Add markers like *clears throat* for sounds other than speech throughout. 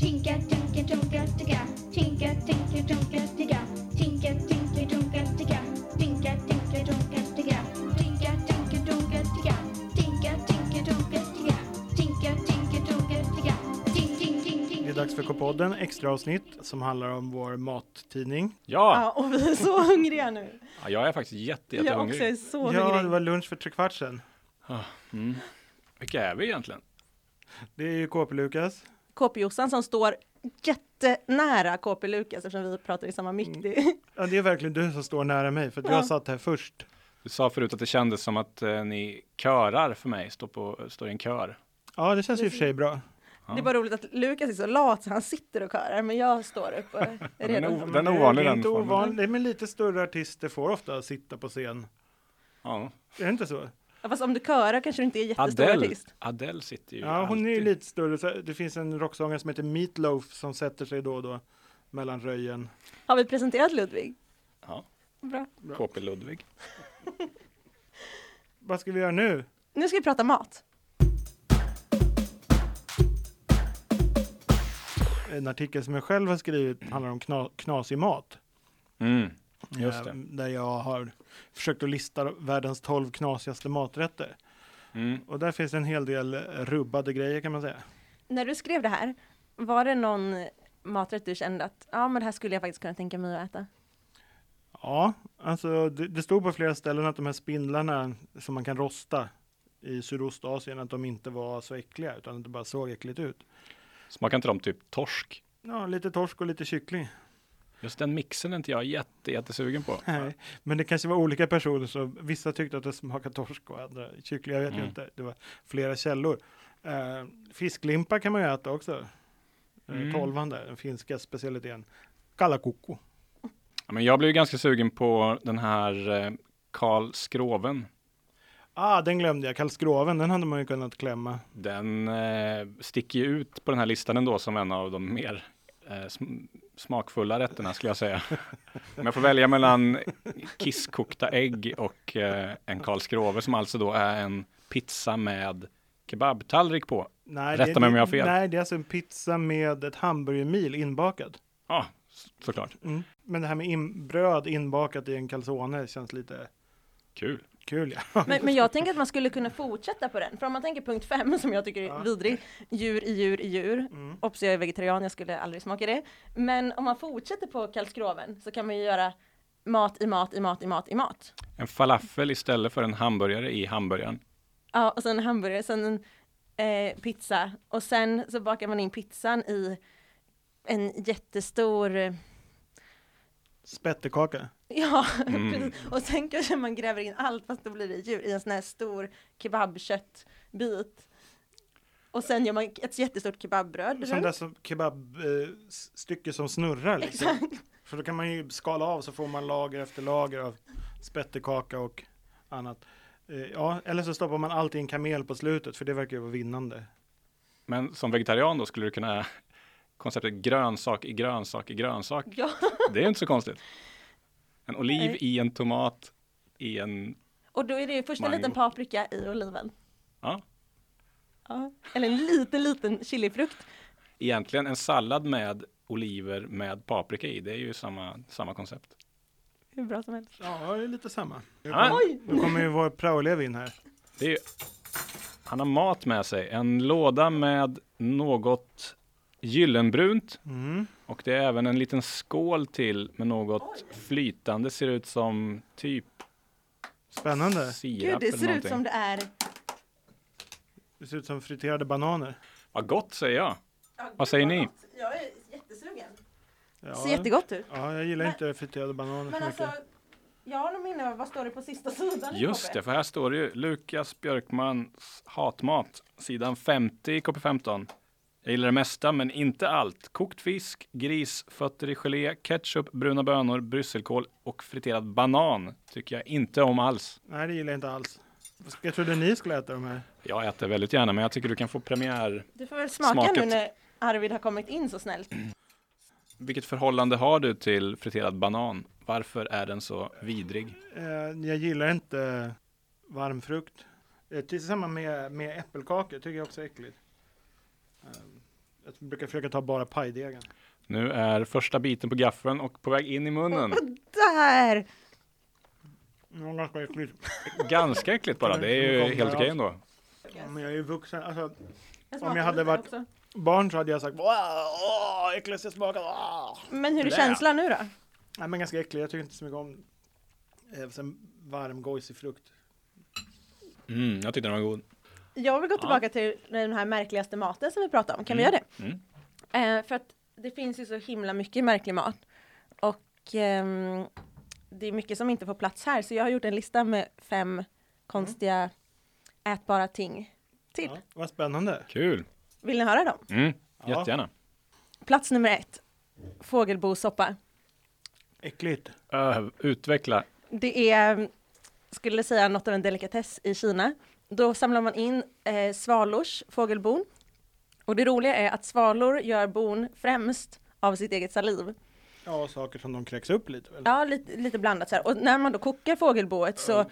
Tinka, tinka, tunka, ticka. Tinka, tinka, tunka, ticka. Tinka, tinka, tunka, ticka. Tinka, tinka, tunka, ticka. Tinka, tinka, tunka, ticka. Tinka, tinka, tunka, ticka. Tinka, tinka, tunka, ticka. Ting, ting, ting, ting. Det är dags för K-podden, extra avsnitt som handlar om vår mattidning. Ja, Ja, och vi är så hungriga nu. ja jag är faktiskt jätte, Jag också jättehungrig. är så Ja, det hungrig. var lunch för tre kvart sedan. Mm. Vilka är vi egentligen? Det är ju KP-Lukas. KP-Jossan som står jättenära KP Lukas eftersom vi pratar i samma mick. Mm. Det- Ja, det är verkligen du som står nära mig för att Ja. jag satt här först. Du sa förut att det kändes som att eh, ni körar för mig, står, på, står i en kör. Ja, det känns i och för sig bra. Ja. Det är bara roligt att Lukas är så lat så han sitter och körar men jag står upp och *laughs* är redo. Den är det ovanlig, Det är den inte formen. ovanligt, men lite större artister får ofta sitta på scen. Ja. Är det inte så? Ja, fast om du körar kanske du inte är jättestor Adele, artist. Adele sitter ju Ja, hon är ju alltid. lite större. Så Det finns en rocksångare som heter Meatloaf som sätter sig då och då mellan röjen. Har vi presenterat Ludvig? Ja, Bra. KP Ludvig. *laughs* Vad ska vi göra nu? Nu ska vi prata mat. En artikel som jag själv har skrivit handlar om kna knasig mat. Mm. Just det. Där jag har försökt att lista världens 12 knasigaste maträtter. Mm. Och där finns en hel del rubbade grejer kan man säga. När du skrev det här, var det någon maträtt du kände att ja men det här skulle jag faktiskt kunna tänka mig att äta? Ja, alltså det, det stod på flera ställen att de här spindlarna som man kan rosta i Sydostasien, att de inte var så äckliga utan att det bara såg äckligt ut. Smakar inte de typ torsk? Ja, lite torsk och lite kyckling. Just den mixen är inte jag jätte, jättesugen på. Nej, men det kanske var olika personer, så vissa tyckte att det smakade torsk och andra kyckling. Jag vet ju Mm. inte. Det var flera källor. Uh, fisklimpa kan man ju äta också. Uh, Mm. Tolvan där, den finska specialiteten. Kallakoko. Ja, men jag blev ju ganska sugen på den här eh, Karl Skroven. Ah, den glömde jag. Kallskroven, den hade man ju kunnat klämma. Den eh, sticker ju ut på den här listan ändå som en av de mer eh, smakfulla rätterna skulle jag säga. Om jag får välja mellan kisskokta ägg och eh, en Karlskrove som alltså då är en pizza med kebabtallrik på. Nej, Rätta det, mig om jag har fel. Nej, det är alltså en pizza med ett hamburgermil inbakad. Ja, s- såklart. Mm. Men det här med in, bröd inbakat i en calzone känns lite Kul. Kul. Ja. *laughs* Men, men jag tänker att man skulle kunna fortsätta på den. För om man tänker punkt fem som jag tycker är Ja. vidrig, djur i djur i djur. Mm. Obs, jag är vegetarian, jag skulle aldrig smaka det. Men om man fortsätter på Karlskroven så kan man ju göra mat i mat i mat i mat i mat. En falafel istället för en hamburgare i hamburgaren. Ja, och sen en hamburgare, sen en eh, pizza och sen så bakar man in pizzan i en jättestor eh, Spettekaka. Ja, *laughs* Mm. Och sen kanske man gräver in allt fast då blir det djur i en sån här stor kebabköttbit. Och sen gör man ett jättestort kebabbröd. Som dessa kebabstycke som snurrar. Liksom. Exakt. För då kan man ju skala av så får man lager efter lager av spettekaka och annat. Eh, Ja, eller så stoppar man allt i en kamel på slutet för det verkar ju vara vinnande. Men som vegetarian då skulle du kunna konceptet grönsak i grönsak i grönsak. Ja. Det är ju inte så konstigt. *laughs* En oliv Nej. i en tomat i en, Och då är det ju först en Mango. liten paprika i oliven. ja, Ja. Eller en liten, liten chilifrukt. egentligen en sallad med oliver med paprika i. Det är ju samma, samma koncept. Hur bra som helst. Ja, det är lite samma. Nu, Ja. kom, Oj! nu kommer ju vår praoelev in här. Det är ju, han har mat med sig. En låda med något gyllenbrunt Mm. och det är även en liten skål till med något flytande. Ser ut som typ Spännande. sirap Gud, det eller ser ut som det är. Det ser ut som friterade bananer. Vad gott säger jag. Vad säger ni? Jag är jättesugen. Ja, Det ser jättegott ut. ja jag gillar Men- inte friterade bananer Men så alltså, mycket. jag har nog minne av, vad står det på sista sidan? Just det, för här står det ju Lukas Björkmans hatmat, sidan 50 i KP15. Jag gillar det mesta, men inte allt. Kokt fisk, gris, fötter i gelé, ketchup, bruna bönor, brysselkål och friterad banan tycker jag inte om alls. Nej, det gillar jag inte alls. Jag trodde ni skulle äta de här. Jag äter väldigt gärna, men jag tycker du kan få premiär. Du får väl smaka Smakat. nu när Arvid har kommit in så snällt. Vilket förhållande har du till friterad banan? Varför är den så vidrig? Eh, jag gillar inte varm frukt. Eh, tillsammans med, med äppelkakor tycker jag också är äckligt. Eh, Jag brukar försöka ta bara pajdegen. Nu är första biten på gaffeln och på väg in i munnen. Där! Ja, ganska äckligt. Ganska äckligt bara. Det är ju helt okej ändå. Ja, men jag är ju vuxen. Alltså, Jag Om jag hade smakar varit- också. barn så hade jag sagt åh, jag smakat. Åh. Men hur är Blä. känslan nu då? Nej, men ganska äcklig. Jag tycker inte så mycket om eh, varm gojsig frukt. Mm, jag tyckte den var god. Jag vill gå Ja. tillbaka till den här märkligaste maten som vi pratade om. Kan vi Mm. göra det? Mm. Eh, för att det finns ju så himla mycket märklig mat. Och ehm, det är mycket som inte får plats här. Så jag har gjort en lista med fem konstiga ätbara ting till. Ja, vad spännande. Kul. Vill ni höra dem? Mm, Ja. jättegärna. Plats nummer ett. Fågelbosoppa. Äckligt. Uh, utveckla. Det är, skulle säga, något av en delikatess i Kina. Då samlar man in eh, svalors fågelbon. Och det roliga är att svalor gör bon främst av sitt eget saliv. Ja, saker som de kräks upp lite väl? Ja, lite, lite blandat så här. Och när man då kokar fågelboet så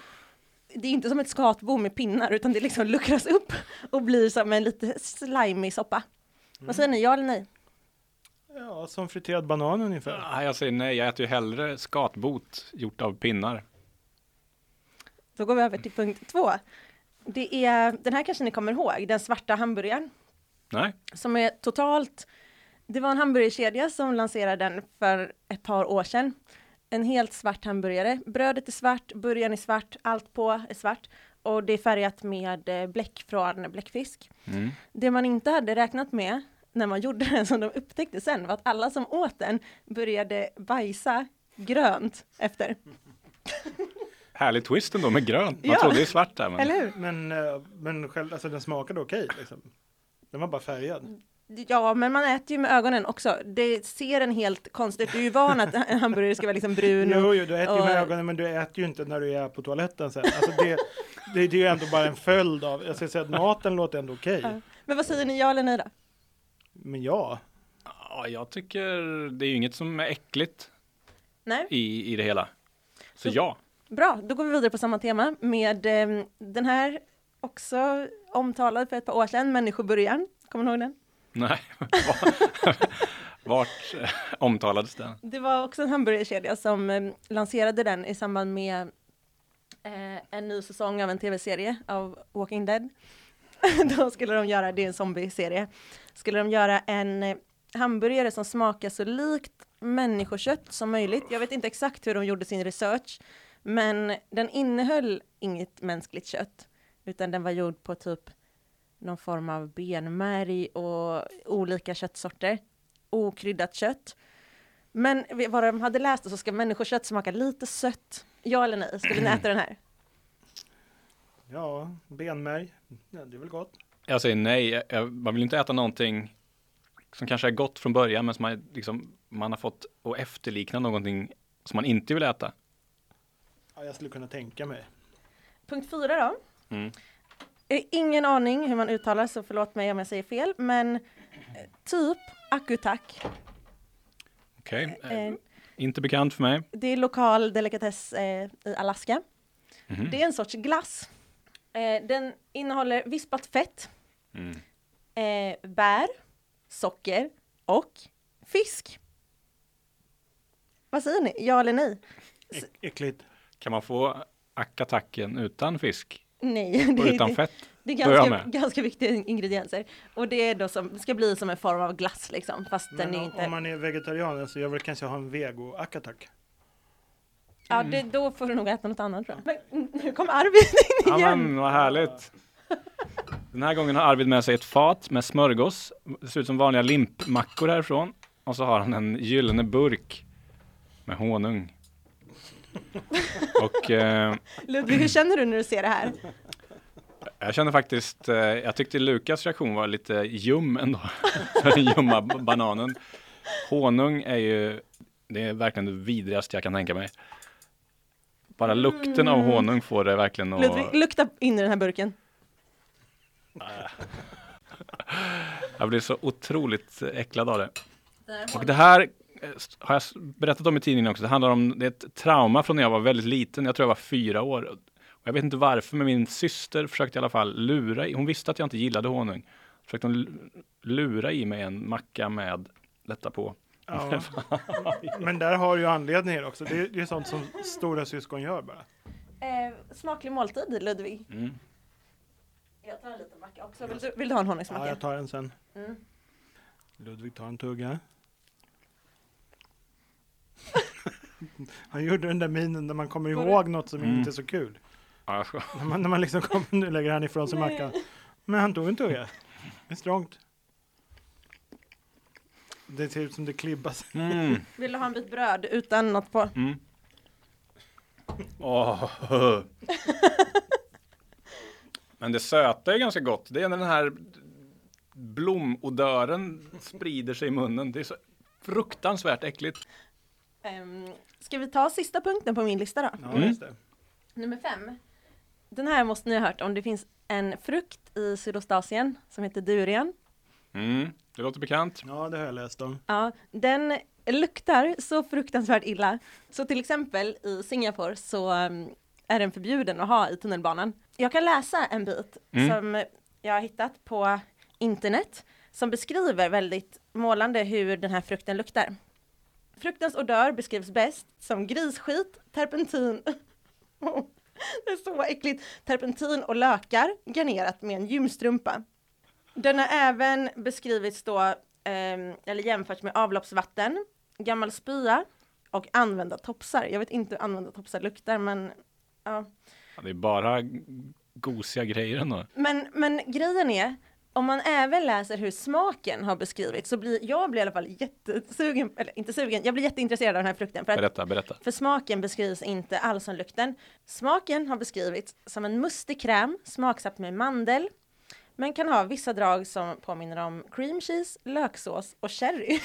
det är inte som ett skatbo med pinnar utan det liksom *laughs* luckras upp och blir som en lite slimy soppa. Vad säger ni, ja eller nej? Ja, som friterad banan ungefär. Ah, jag säger nej, jag äter ju hellre skatbot gjort av pinnar. Då går vi över till punkt två. Det är, den här kanske ni kommer ihåg, den svarta hamburgaren. Nej, som är totalt, det var en hamburgerkedja som lanserade den för ett par år sedan. En helt svart hamburgare. Brödet är svart, burgaren är svart, allt på är svart och det är färgat med eh, bläck från bläckfisk. mm. Det man inte hade räknat med när man *laughs* gjorde den, som de upptäckte sen, var att alla som åt den började bajsa grönt efter. Härlig twist ändå med grönt. Man Ja. trodde det är svart där. Men... Eller hur? Men, eh, men själv, alltså, den smakade okej. liksom. Den var bara färgad. Ja, men man äter ju med ögonen också. Det ser en helt konstigt. Du är ju van att en *laughs* hamburgare ska vara liksom brun och Jo, jo, du äter ju med och- ögonen men du äter ju inte när du är på toaletten sen. Alltså det, det, det är ju ändå bara en följd av, jag ska säga att maten låter ändå okej. Ja. Men vad säger ni, ja eller nej då? Men ja, Ja, jag tycker det är ju inget som är äckligt Nej, i, i det hela. Så Så- ja. Bra. Då går vi vidare på samma tema med eh, den här också omtalad för ett par år sedan, människoburgaren. Kommer ni ihåg den? Nej. *laughs* Vart eh, omtalades den? Det var också en hamburgerkedja som eh, lanserade den i samband med eh, en ny säsong av en tv-serie av Walking Dead. *laughs* Då skulle de göra, det är en zombie-serie, skulle de göra en eh, hamburgare som smakar så likt människokött som möjligt. Jag vet inte exakt hur de gjorde sin research, men den innehöll inget mänskligt kött, utan den var gjord på typ någon form av benmärg och olika köttsorter, okryddat kött. Men vad de hade läst så ska människokött smaka lite sött. Ja eller nej? Skulle ni äta den här? *clears throat* ja, benmärg, ja, det är väl gott. Jag säger nej. Jag, man vill inte äta någonting som kanske är gott från början, men som man, liksom, man har fått att efterlikna någonting som man inte vill äta. Ja, jag skulle kunna tänka mig. Punkt fyra då. Mm. Ingen aning hur man uttalar så förlåt mig om jag säger fel, men eh, typ akutak. Okej, Eh, eh, inte bekant för mig. Det är lokal delikatess eh, i Alaska. Mhm. Det är en sorts glass. Eh, den innehåller vispat fett, Mm. eh, bär, socker och fisk. Vad säger ni? Ja eller nej? Äck, äckligt. Kan man få akatacken utan fisk Nej, det, utan det, fett? det är Då är ganska, ganska viktiga ingredienser. Och det är då som, ska bli som en form av glass liksom, fast Men den är om, inte... om man är vegetarian så jag vill kanske ha en vego akatak. Ja, det, då får du nog äta något annat tror jag. Men nu kom Arvid in Ja igen. men vad härligt. Den här gången har Arvid med sig ett fat med smörgås. Det ser ut som vanliga limpmackor härifrån. Och så har han en gyllene burk med honung. *laughs* Och eh, Ludvig, hur känner du när du ser det här? jag känner faktiskt, eh, jag tyckte Lukas reaktion var lite ljum ändå. *laughs* För den ljumma bananen. Honung är ju, det är verkligen det vidrigaste jag kan tänka mig. Bara lukten av Mm. honung får det verkligen att... Ludvig, lukta in i den här burken. *laughs* Jag blir så otroligt äcklad av det. Och det här har jag berättat om i tidningen också. Det handlar om det är ett trauma från när jag var väldigt liten. Jag tror jag var fyra år. Och jag vet inte varför, men min syster försökte i alla fall lura. Hon visste att jag inte gillade honung. Försökte hon lura i mig en macka med detta på. Ja. *laughs* Men där har du ju anledningar också. Det är, det är sånt som stora syskon gör bara. Eh, smaklig måltid, Ludvig. Mm. Jag tar en liten macka också. Vill du, vill du ha en Ja, honungsmacka? jag tar en sen. Mm. Ludvig tar en tugga. Han gjorde den där minen när man kommer det- ihåg något som Mm. inte är så kul. Ja, jag ska- När man, när man liksom kommer, nu lägger han ifrån sig mackan. Men han tog en tugga. Det är strångt. Det ser ut som det klibbas. Mm. Vill du ha en bit bröd utan något på? Mm. Åh. *laughs* Men det söta är ganska gott. Det är när den här blomodören sprider sig i munnen. Det är så fruktansvärt äckligt. Um, ska vi ta sista punkten på min lista då? Ja, Mm. just det. Nummer fem. Den här måste ni ha hört om. Det finns en frukt i Sydostasien som heter durian. Mm. Det låter bekant. Ja, det har jag läst om. Ja, den luktar så fruktansvärt illa. Så till exempel i Singapore så um, är den förbjuden att ha i tunnelbanan. Jag kan läsa en bit Mm. som jag har hittat på internet som beskriver väldigt målande hur den här frukten luktar. Fruktens odör beskrivs bäst som grisskit, terpentin, *laughs* det är så äckligt, terpentin och lökar garnerat med en gymstrumpa. Den har även beskrivits då, ehm, eller jämförts med avloppsvatten, gammal spya och använda topsar. Jag vet inte hur använda topsar luktar, men ja. Ja, Det är bara gosiga grejer ändå. Men, men grejen är, om man även läser hur smaken har beskrivits så blir jag blir i alla fall jättesugen, eller inte sugen, jag blir jätteintresserad av den här frukten. För, att, Berätta, berätta. för smaken beskrivs inte alls som lukten. Smaken har beskrivits som en mustig kräm smaksatt med mandel, men kan ha vissa drag som påminner om cream cheese, löksås och sherry.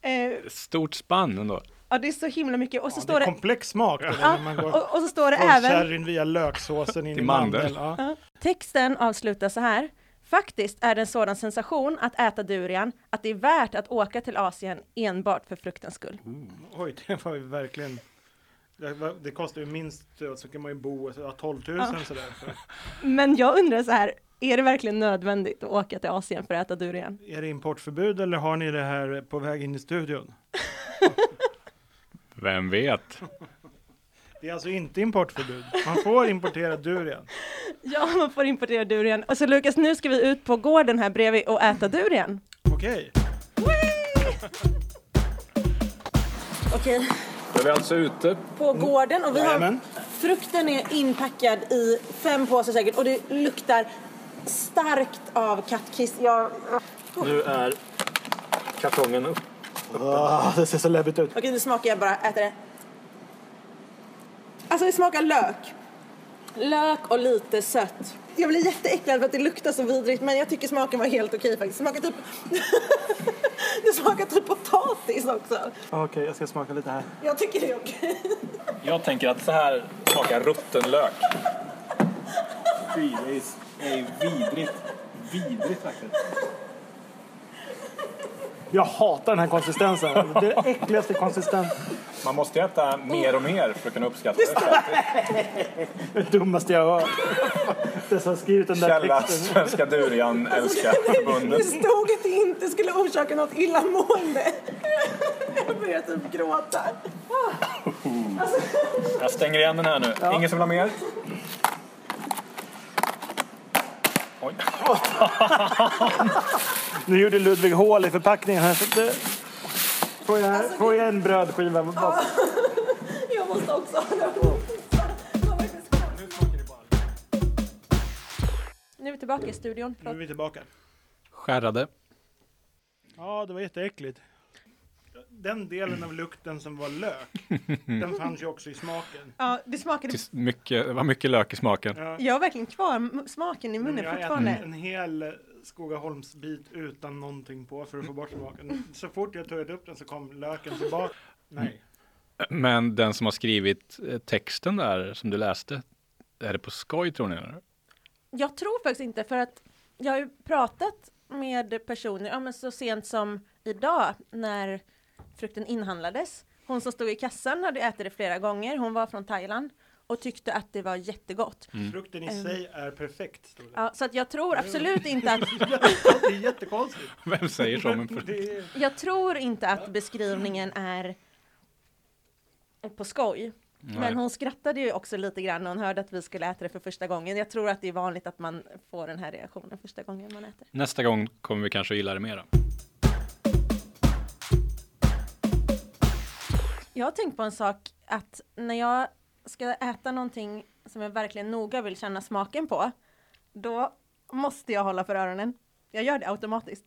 *laughs* eh, Stort spann ändå. Ja, det är så himla mycket. Och så Ja, står det, komplex smak. Ja, när man går och, och så står det även sherryn via löksåsen in i mandel. mandel. Ja. Texten avslutar så här. Faktiskt är det en sådan sensation att äta durian att det är värt att åka till Asien enbart för fruktens skull. Oj, det var ju verkligen... Det, kostar ju minst, så kan man ju bo, ja, 12 000 sådär. För, *laughs* Men jag undrar så här, är det verkligen nödvändigt att åka till Asien för att äta durian? är det importförbud eller har ni det här på väg in i studion? *laughs* Vem vet? Det är alltså inte importförbud. Man får importera durian. Ja, man får importera durian. Och så Lukas, nu ska vi ut på gården här bredvid och äta durian. Okej. Okej, Då är vi alltså ute. på gården och vi har Jajamän. frukten är inpackad i fem påsar säkert och det luktar starkt av kattkiss. Jag... Nu är kartongen upp. Ah, det ser så läbbigt ut. Okej, nu smakar jag bara, äter det. Alltså det smakar lök. Lök och lite sött. Jag blir jätteäcklad för att det luktar så vidrigt men jag tycker smaken var helt okej faktiskt. Det smakar typ... *laughs* det smakar typ potatis också. Okej, jag ska smaka lite här. Jag tycker det är okej. Jag tänker att så här smakar rutten lök. Fy, det är vidrigt. Vidrigt faktiskt. Jag hatar den här konsistensen. Det är den äckligaste konsistensen. Man måste ju äta mer och mer för att kunna uppskatta det. Det dummaste jag har hört. Det som har skrivit den där Källa texten. Svenska Durian älskarförbundet. Det stod att det inte skulle orsaka något illamående. Jag börjar typ gråta. Jag stänger igen den här nu. Ingen som vill ha mer? Oj. *laughs* Nu gjorde Ludvig hål i förpackningen här. Så det... Får jag, får jag en brödskiva? Bara- *laughs* Jag måste också det. Nu är vi tillbaka i studion. Nu är vi tillbaka. Skärrade. Ja, det var jätteäckligt. Den delen av lukten som var lök, den *laughs* fanns ju också i smaken. Ja, det smakade... Mycket, det var mycket lök i smaken. Ja, Jag har verkligen kvar smaken i men munnen jag fortfarande. äter en hel Skogaholmsbit utan någonting på för att få bort smaken. Så fort jag tog upp den så kom löken tillbaka. Nej. Men den som har skrivit eh, texten där som du läste, är det på skoj tror ni? Eller? Jag tror faktiskt inte för att jag har ju pratat med personer, ja men så sent som idag när frukten inhandlades. Hon som stod i kassan hade ätit det flera gånger, hon var från Thailand. och tyckte att det var jättegott. Frukten i Mm. sig är perfekt. Ja, så att jag tror absolut inte att *laughs* det är jättekonstigt. Vem säger så? Men är, jag tror inte att beskrivningen är på skoj. Men Nej. hon skrattade ju också lite grann när hon hörde att vi skulle äta det för första gången. Jag tror att det är vanligt att man får den här reaktionen första gången man äter. Nästa gång kommer vi kanske gilla det mera. Jag har tänkt på en sak att när jag ska äta någonting som jag verkligen noga vill känna smaken på, då måste jag hålla för öronen. Jag gör det automatiskt.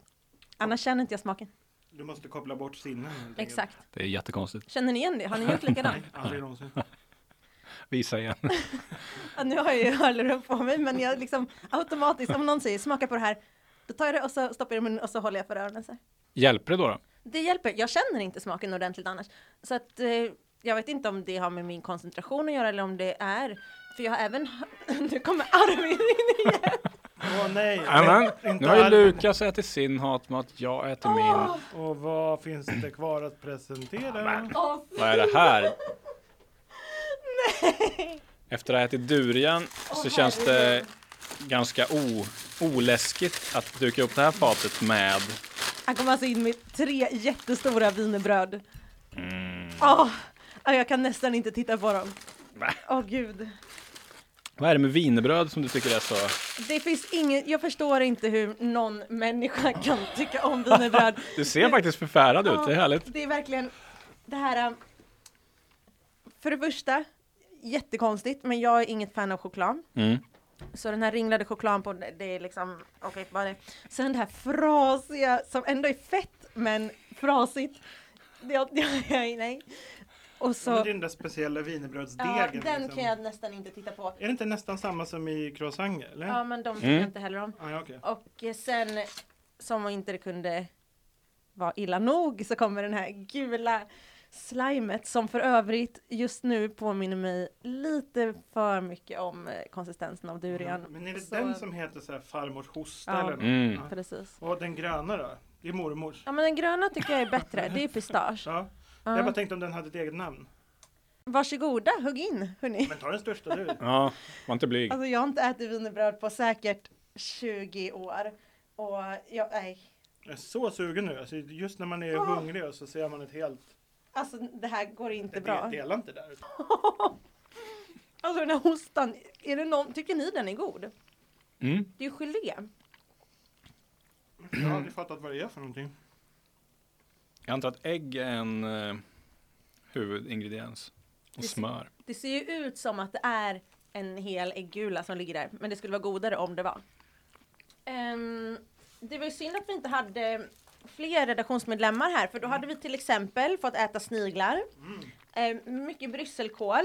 Annars känner inte jag smaken. du måste koppla bort sinnen. Exakt. Det är jättekonstigt. Känner ni igen det? Har ni gjort *laughs* likadant? Nej, aldrig någonsin. *laughs* Visa igen. *laughs* Ja, nu har jag ju hörlurar på mig, men jag liksom automatiskt, om någon säger smaka på det här, då tar jag det och så stoppar jag i munnen och så håller jag för öronen så här. Hjälper det då? då? Det hjälper. Jag känner inte smaken ordentligt annars. Så att eh, jag vet inte om det har med min koncentration att göra eller om det är, för jag har även, *laughs* nu kommer Arvid in igen. Åh nej! Inte nu har ju. Lukas ätit sin hatmat, jag äter min. Och vad finns det kvar att presentera? Åh, Vad är det här? Efter att ha ätit durian så känns det ganska o, oläskigt att duka upp det här fatet med Han kommer alltså in med tre jättestora wienerbröd. mm, ja, jag kan nästan inte titta på dem. Åh gud. Vad är det med wienerbröd som du tycker är så? Det finns ingen, jag förstår inte hur någon människa kan tycka om wienerbröd. *laughs* Du ser faktiskt förfärad ut, det är härligt. Det är verkligen det här. um, För det första, jättekonstigt, men jag är inget fan av choklad. Mm. Så den här ringlade chokladen på, det är liksom, okej, bara det. Sen det här frasiga, som ändå är fett, men frasigt. Det, jag, jag, nej. Och Ja, så, men det är den där speciella wienerbrödsdegen. ja, den liksom. kan jag nästan inte titta på. Är det inte nästan samma som i croissanter? Eller? Ja, men de tycker Mm. jag inte heller om. Ah, ja, okej. Och sen, som om inte det kunde vara illa nog, så kommer den här gula slimet som för övrigt just nu påminner mig lite för mycket om eh, konsistensen av durian. Men är det Så- den som heter så här farmors hosta Ja. eller något? Mm. Ja. Precis. Och den gröna då? Det är mormors. Ja, men den gröna tycker jag är bättre. Det är pistage. Ja. Ja. Jag bara tänkte om den hade ett eget namn. Varsågoda, hugg in, hörni. Men ta den största du. *laughs* Ja, var inte blyg. Alltså jag har inte ätit wienerbröd på säkert 20 år. Och jag, nej. Jag är så sugen nu. Alltså, just när man är Åh. hungrig och så ser man ett helt... Alltså det här går inte bra. del- delar inte där. *laughs* Alltså den här hostan, är det någon, tycker ni den är god? Mm. Det är ju gelé. Jag har aldrig fattat vad det är för någonting. Jag antar att ägg är en eh, huvudingrediens. Och Det- smör. Det ser ju ut som att det är en hel äggula som ligger där, men det skulle vara godare om det var. Ehm, det var ju synd att vi inte hade fler redaktionsmedlemmar här, för då hade vi till exempel fått äta sniglar, ehm, mycket brysselkål,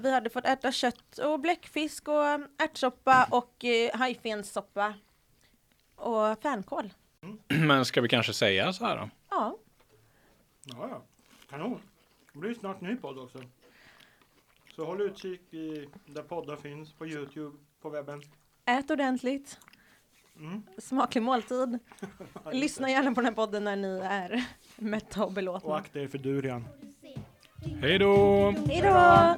vi hade fått äta kött och bläckfisk och ärtsoppa och eh, hajfenssoppa och fänkål. *clears throat* Men ska vi kanske säga så här då? Ja, Ja, ja. Kanon. Det blir snart ny podd också. Så håll utkik i, där poddar finns, på Youtube, på webben. ät ordentligt, Mm. smaklig måltid. *laughs* Lyssna gärna på den här podden när ni är mätta och Och belåtna. akta er för durian. Hej då! Hej då!